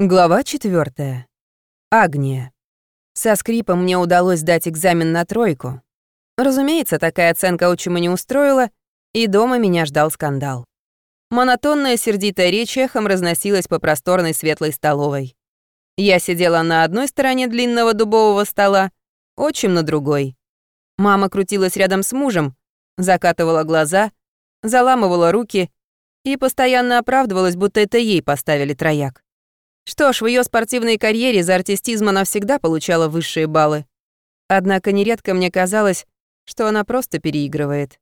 Глава четвертая. Агния. Со скрипом мне удалось сдать экзамен на тройку. Разумеется, такая оценка отчима не устроила, и дома меня ждал скандал. Монотонная сердитая речь эхом разносилась по просторной светлой столовой. Я сидела на одной стороне длинного дубового стола, отчим на другой. Мама крутилась рядом с мужем, закатывала глаза, заламывала руки и постоянно оправдывалась, будто это ей поставили трояк. Что ж, в ее спортивной карьере за артистизм она всегда получала высшие баллы. Однако нередко мне казалось, что она просто переигрывает.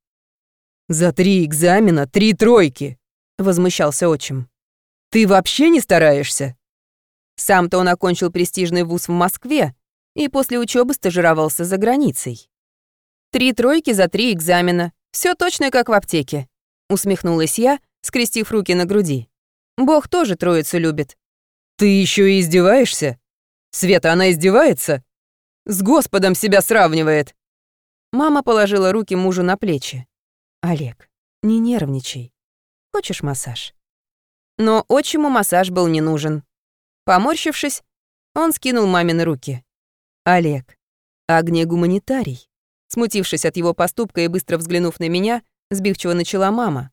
«За три экзамена три тройки!» — возмущался отчим. «Ты вообще не стараешься?» Сам-то он окончил престижный вуз в Москве и после учебы стажировался за границей. «Три тройки за три экзамена. Все точно как в аптеке», — усмехнулась я, скрестив руки на груди. «Бог тоже троицу любит. «Ты еще и издеваешься? Света, она издевается? С Господом себя сравнивает!» Мама положила руки мужу на плечи. «Олег, не нервничай. Хочешь массаж?» Но отчиму массаж был не нужен. Поморщившись, он скинул мамины руки. «Олег, Агния гуманитарий». Смутившись от его поступка и быстро взглянув на меня, сбивчиво начала мама.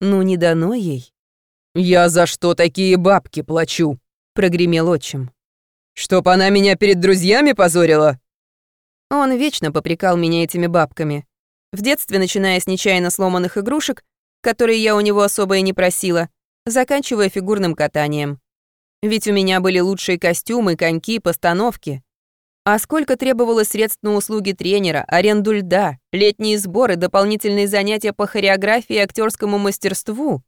«Ну, не дано ей». «Я за что такие бабки плачу?» — прогремел отчим. «Чтоб она меня перед друзьями позорила?» Он вечно попрекал меня этими бабками. В детстве, начиная с нечаянно сломанных игрушек, которые я у него особо и не просила, заканчивая фигурным катанием. Ведь у меня были лучшие костюмы, коньки, постановки. А сколько требовалось средств на услуги тренера, аренду льда, летние сборы, дополнительные занятия по хореографии и актерскому мастерству.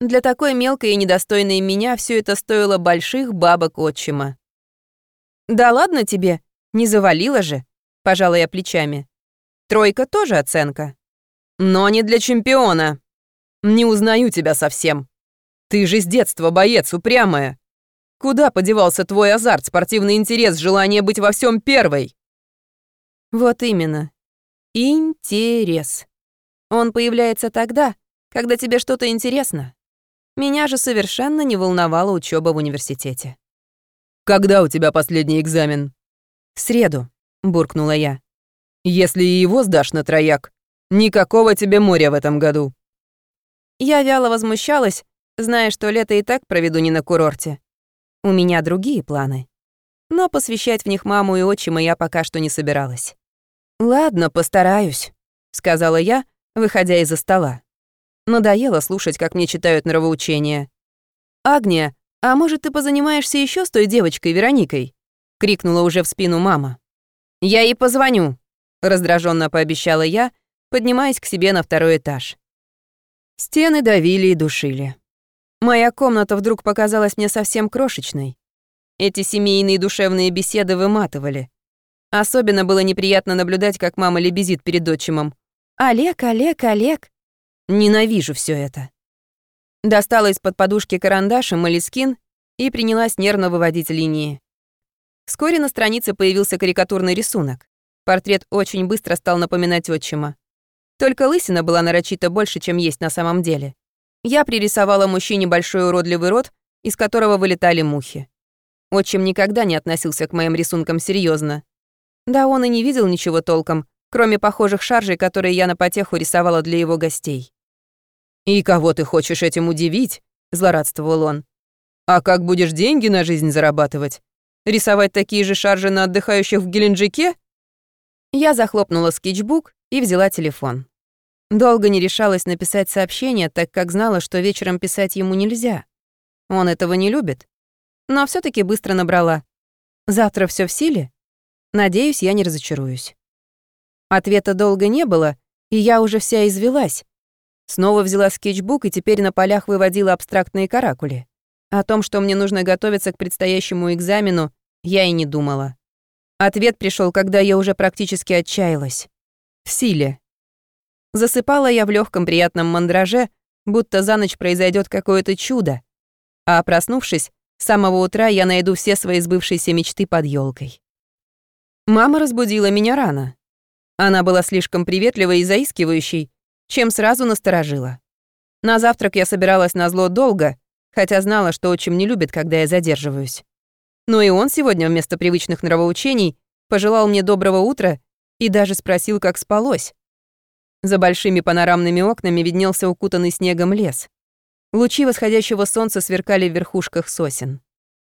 Для такой мелкой и недостойной меня все это стоило больших бабок отчима. «Да ладно тебе, не завалила же», — пожала я плечами. «Тройка тоже оценка». «Но не для чемпиона. Не узнаю тебя совсем. Ты же с детства боец, упрямая. Куда подевался твой азарт, спортивный интерес, желание быть во всем первой?» Вот именно. Интерес. Он появляется тогда, когда тебе что-то интересно. Меня же совершенно не волновала учеба в университете. «Когда у тебя последний экзамен?» «В среду», — буркнула я. «Если и его сдашь на трояк, никакого тебе моря в этом году». Я вяло возмущалась, зная, что лето и так проведу не на курорте. У меня другие планы. Но посвящать в них маму и отчима я пока что не собиралась. «Ладно, постараюсь», — сказала я, выходя из-за стола. Надоело слушать, как мне читают нравоучения. «Агния, а может, ты позанимаешься еще с той девочкой Вероникой?» — крикнула уже в спину мама. «Я ей позвоню», — раздраженно пообещала я, поднимаясь к себе на второй этаж. Стены давили и душили. Моя комната вдруг показалась мне совсем крошечной. Эти семейные душевные беседы выматывали. Особенно было неприятно наблюдать, как мама лебезит перед отчимом. «Олег, Олег, Олег!» Ненавижу все это. Достала из-под подушки карандаш и молескин и принялась нервно выводить линии. Вскоре на странице появился карикатурный рисунок. Портрет очень быстро стал напоминать отчима. Только лысина была нарочито больше, чем есть на самом деле. Я пририсовала мужчине большой уродливый рот, из которого вылетали мухи. Отчим никогда не относился к моим рисункам серьезно. Да он и не видел ничего толком, кроме похожих шаржей, которые я на потеху рисовала для его гостей. «И кого ты хочешь этим удивить?» — злорадствовал он. «А как будешь деньги на жизнь зарабатывать? Рисовать такие же шаржи на отдыхающих в Геленджике?» Я захлопнула скетчбук и взяла телефон. Долго не решалась написать сообщение, так как знала, что вечером писать ему нельзя. Он этого не любит. Но все таки быстро набрала. «Завтра все в силе?» Надеюсь, я не разочаруюсь. Ответа долго не было, и я уже вся извелась, Снова взяла скетчбук и теперь на полях выводила абстрактные каракули. О том, что мне нужно готовиться к предстоящему экзамену, я и не думала. Ответ пришел, когда я уже практически отчаялась. В силе. Засыпала я в легком приятном мандраже, будто за ночь произойдет какое-то чудо. А проснувшись, с самого утра я найду все свои сбывшиеся мечты под елкой. Мама разбудила меня рано. Она была слишком приветливой и заискивающей, чем сразу насторожила. На завтрак я собиралась на зло долго, хотя знала, что отчим не любит, когда я задерживаюсь. Но и он сегодня вместо привычных нравоучений пожелал мне доброго утра и даже спросил, как спалось. За большими панорамными окнами виднелся укутанный снегом лес. Лучи восходящего солнца сверкали в верхушках сосен.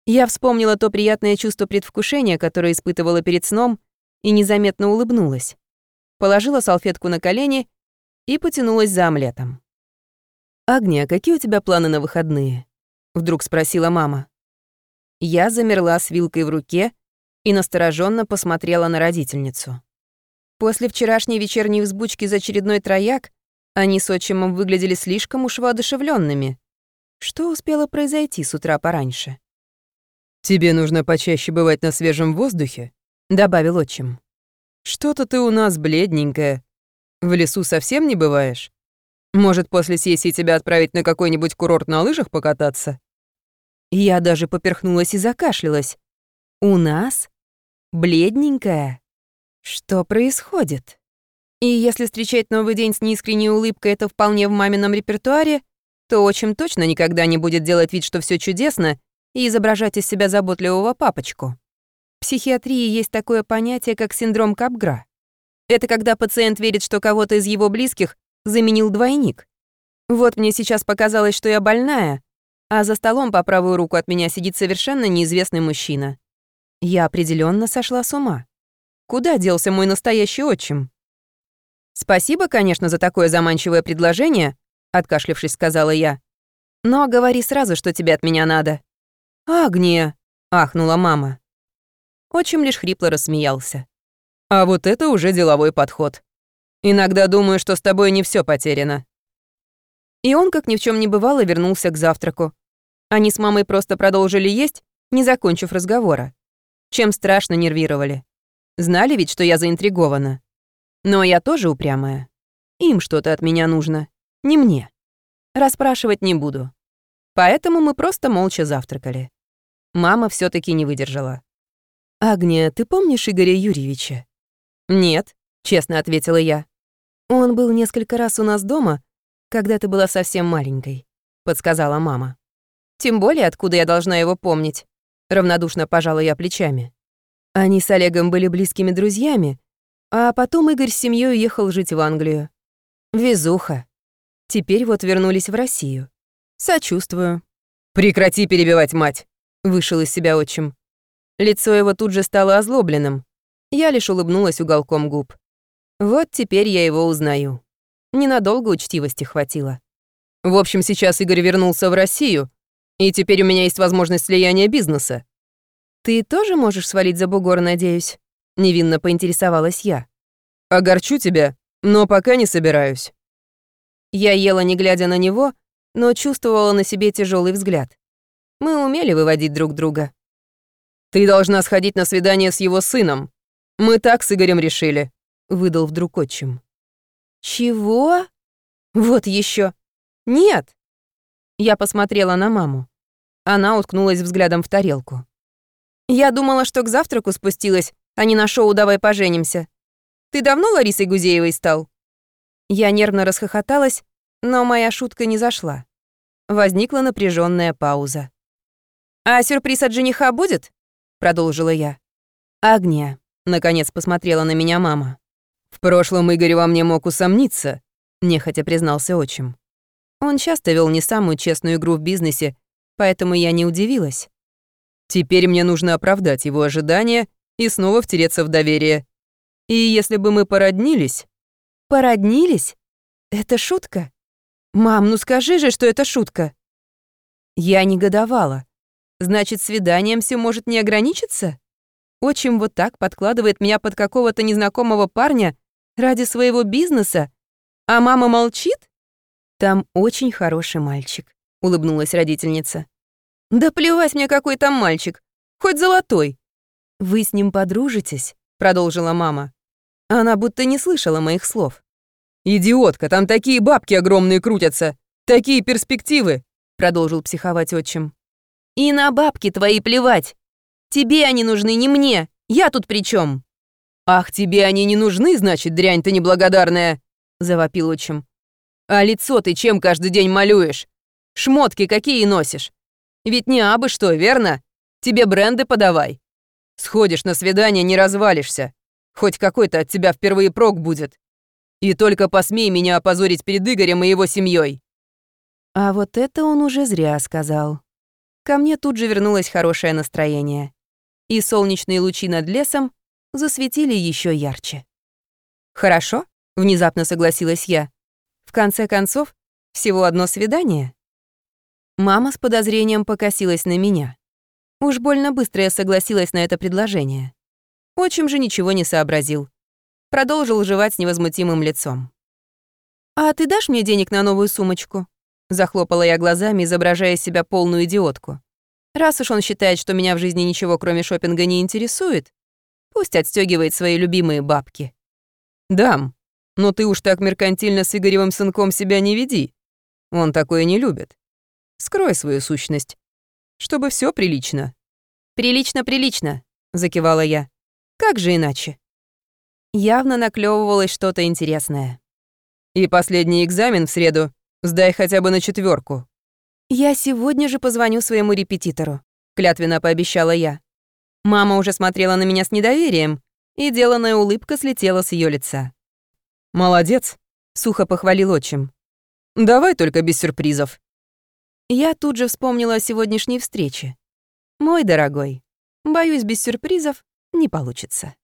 Я вспомнила то приятное чувство предвкушения, которое испытывала перед сном, и незаметно улыбнулась. Положила салфетку на колени и потянулась за омлетом. «Агния, какие у тебя планы на выходные?» — вдруг спросила мама. Я замерла с вилкой в руке и настороженно посмотрела на родительницу. После вчерашней вечерней взбучки за очередной трояк они с отчимом выглядели слишком уж воодушевленными. Что успело произойти с утра пораньше? «Тебе нужно почаще бывать на свежем воздухе», — добавил отчим. «Что-то ты у нас бледненькая. В лесу совсем не бываешь? Может, после сессии тебя отправить на какой-нибудь курорт на лыжах покататься?» Я даже поперхнулась и закашлялась. «У нас? Бледненькая? Что происходит?» И если встречать Новый день с неискренней улыбкой это вполне в мамином репертуаре, то очень точно никогда не будет делать вид, что все чудесно, и изображать из себя заботливого папочку. В психиатрии есть такое понятие, как синдром Капгра. Это когда пациент верит, что кого-то из его близких заменил двойник. Вот мне сейчас показалось, что я больная, а за столом по правую руку от меня сидит совершенно неизвестный мужчина. Я определенно сошла с ума. Куда делся мой настоящий отчим? Спасибо, конечно, за такое заманчивое предложение, откашлившись, сказала я. Но говори сразу, что тебе от меня надо. Агния, ахнула мама. Отчим лишь хрипло рассмеялся. А вот это уже деловой подход. Иногда думаю, что с тобой не все потеряно. И он, как ни в чем не бывало, вернулся к завтраку. Они с мамой просто продолжили есть, не закончив разговора. Чем страшно нервировали. Знали ведь, что я заинтригована. Но я тоже упрямая. Им что-то от меня нужно, не мне. Расспрашивать не буду. Поэтому мы просто молча завтракали. Мама все таки не выдержала. «Агния, ты помнишь Игоря Юрьевича?» «Нет», — честно ответила я. «Он был несколько раз у нас дома, когда ты была совсем маленькой», — подсказала мама. «Тем более, откуда я должна его помнить?» Равнодушно пожала я плечами. Они с Олегом были близкими друзьями, а потом Игорь с семьей уехал жить в Англию. Везуха. Теперь вот вернулись в Россию. Сочувствую. «Прекрати перебивать мать!» — вышел из себя отчим. Лицо его тут же стало озлобленным. Я лишь улыбнулась уголком губ. Вот теперь я его узнаю. Ненадолго учтивости хватило. В общем, сейчас Игорь вернулся в Россию, и теперь у меня есть возможность слияния бизнеса. Ты тоже можешь свалить за бугор, надеюсь? Невинно поинтересовалась я. Огорчу тебя, но пока не собираюсь. Я ела, не глядя на него, но чувствовала на себе тяжелый взгляд. Мы умели выводить друг друга. Ты должна сходить на свидание с его сыном. Мы так с Игорем решили», — выдал вдруг отчим. «Чего? Вот еще. Нет!» Я посмотрела на маму. Она уткнулась взглядом в тарелку. «Я думала, что к завтраку спустилась, а не на шоу «Давай поженимся». Ты давно Ларисой Гузеевой стал?» Я нервно расхохоталась, но моя шутка не зашла. Возникла напряженная пауза. «А сюрприз от жениха будет?» — продолжила я. «Агния, Наконец посмотрела на меня мама. «В прошлом Игорь во мне мог усомниться», — нехотя признался отчим. Он часто вел не самую честную игру в бизнесе, поэтому я не удивилась. «Теперь мне нужно оправдать его ожидания и снова втереться в доверие. И если бы мы породнились...» «Породнились? Это шутка? Мам, ну скажи же, что это шутка!» Я негодовала. Значит, свиданием все может не ограничиться? Отчим вот так подкладывает меня под какого-то незнакомого парня ради своего бизнеса, а мама молчит? Там очень хороший мальчик, улыбнулась родительница. Да плевать мне, какой там мальчик, хоть золотой. Вы с ним подружитесь, продолжила мама. Она будто не слышала моих слов. «Идиотка, там такие бабки огромные крутятся! Такие перспективы!» Продолжил психовать отчим. «И на бабки твои плевать! Тебе они нужны, не мне. Я тут при чем? Ах, тебе они не нужны, значит, дрянь ты неблагодарная, завопил отчим. А лицо ты чем каждый день малюешь? Шмотки какие носишь? Ведь не абы что, верно? Тебе бренды подавай. Сходишь на свидание, не развалишься. Хоть какой-то от тебя впервые прок будет. И только посмей меня опозорить перед Игорем и его семьей. А вот это он уже зря сказал. Ко мне тут же вернулось хорошее настроение. И солнечные лучи над лесом засветили еще ярче. «Хорошо», — внезапно согласилась я. «В конце концов, всего одно свидание». Мама с подозрением покосилась на меня. Уж больно быстро я согласилась на это предложение. Отчим же ничего не сообразил. Продолжил жевать с невозмутимым лицом. «А ты дашь мне денег на новую сумочку?» Захлопала я глазами, изображая себя полную идиотку. Раз уж он считает, что меня в жизни ничего кроме шопинга не интересует, пусть отстегивает свои любимые бабки. «Дам, но ты уж так меркантильно с Игоревым сынком себя не веди. Он такое не любит. Скрой свою сущность, чтобы все прилично». «Прилично, прилично», — закивала я. «Как же иначе?» Явно наклевывалось что-то интересное. «И последний экзамен в среду сдай хотя бы на четверку. «Я сегодня же позвоню своему репетитору», — клятвенно пообещала я. Мама уже смотрела на меня с недоверием, и деланная улыбка слетела с ее лица. «Молодец», — сухо похвалил отчим. «Давай только без сюрпризов». Я тут же вспомнила о сегодняшней встрече. «Мой дорогой, боюсь, без сюрпризов не получится».